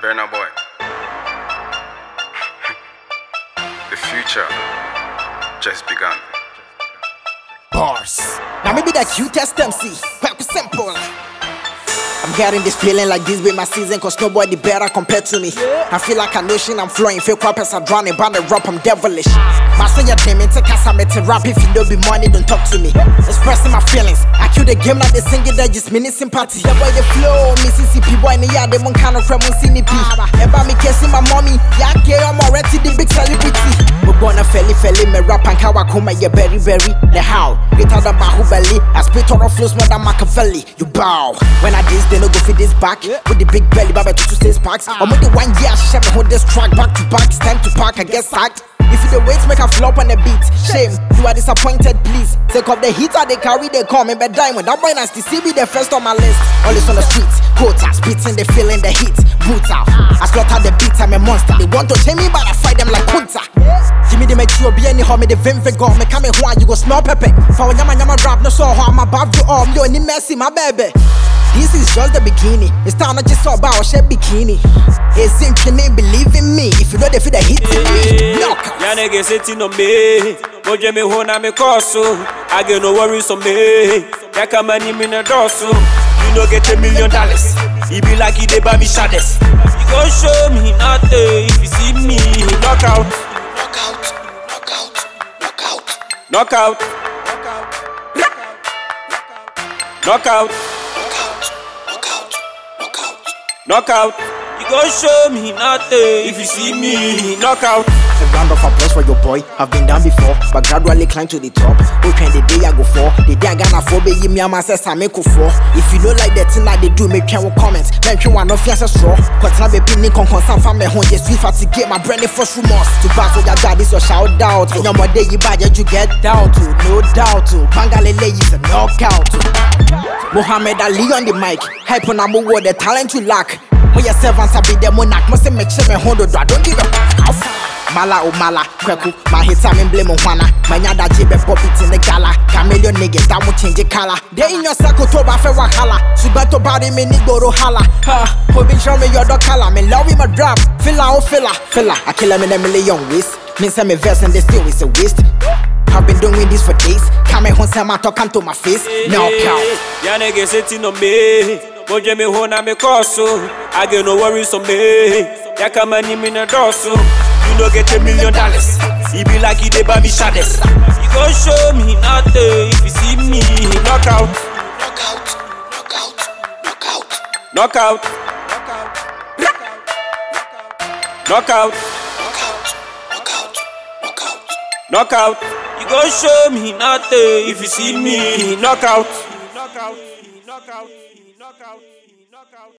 Burner Boy. the future just begun. Bars. Now maybe that the cutest MC. Quite simple. I'm getting this feeling like this be my season Cause nobody better compared to me I feel like an ocean, I'm flowing Fake rappers are drowning, but the rap I'm devilish My son you damn into cause I'm to rap If you don't be money, don't talk to me Expressing my feelings I kill the game like they sing it, that just meaning sympathy Yeah boy, the flow, Mississippi the yard, they won't kind of from CNP Eba me kissing my mommy Yeah, okay, I'm already the big celebrity. We born a felly felly, me rap and kawa kuma Yeah, berry berry, the how? Greater than Bahubali I spit on flows more than Machiavelli You bow. When I diss, they no go fit this back. With the big belly, baba to six packs. I'm with the one year, share me hold this track Back to back, it's time to pack, I get sacked the wait, make a flop on the beat. Shame, you are disappointed, please. Take off the heater, they carry, they come in bed diamond. That boy nasty, see me the first on my list. Always on the streets, quotas, beating, they feeling the heat. Brutal. I slaughter the beat, I'm a monster. They want to tame me, but I fight them like Kunta. Give me the make you be any home, me the vim go, me come here, you go smell pepper. For yama yama rap, no so I'm above you all, you any messy, my baby. This is just the beginning. It's time not just about share bikini. It's in believe in me. If you know they feel the hit in me, knockout. Ya nigga sitting on me. Moje me hona me koso. I get no worries on me. Ya kama ni me na doso. You no get a million dollars. It be like it dey buy me shades. You go show me nothing if you see me knockout, Knockout, knockout, knockout. knockout, knockout, Knockout, knockout, knockout. knockout. Go show me nothing if you see me knockout. A round of applause for your boy. I've been down before, but gradually climb to the top. Which when the day I go for, the day I gonna for be me and myself I make for. If you don't like the thing that they do, make your comments. Make you want no fear straw. Cause now be pinning con concern from me home. Just sweet get my brain first rumors. To pass with your God is your shout out. And your mother you bad, you get down to, no doubt to. Bangalele is a knockout to. Muhammad Ali on the mic. Hype on a the talent you lack. When your servants are be the monarch, must make sure me hold I don't give a f. Mala o mala, kweku, my hit time in blame oh, on wana. My nyada jibe pop it in the gala. Chameleon niggas that will change the color. They in your circle to bafe wahala. Subato body me ni goro hala. Ha, hoping show me your dog color. Me love with my drop. Filla oh filla, filla. I kill him in a million ways. Me say me verse and they still is a waste. I've been doing this for days. Come home, say my talk come to my face. Knockout. Ya nigga sitting on me. Moje me hona me koso. Oh. I get no worries on me. Ya kama ni me na doso. Oh. You no get a million dollars. It be like it dey buy me shades. You go show me nothing if you see me knockout, Knockout, knockout, knockout. knockout, knockout, Knockout, knockout, knockout. knockout. You go show me nothing if you see me knockout. Knockout, knockout, knockout, knockout.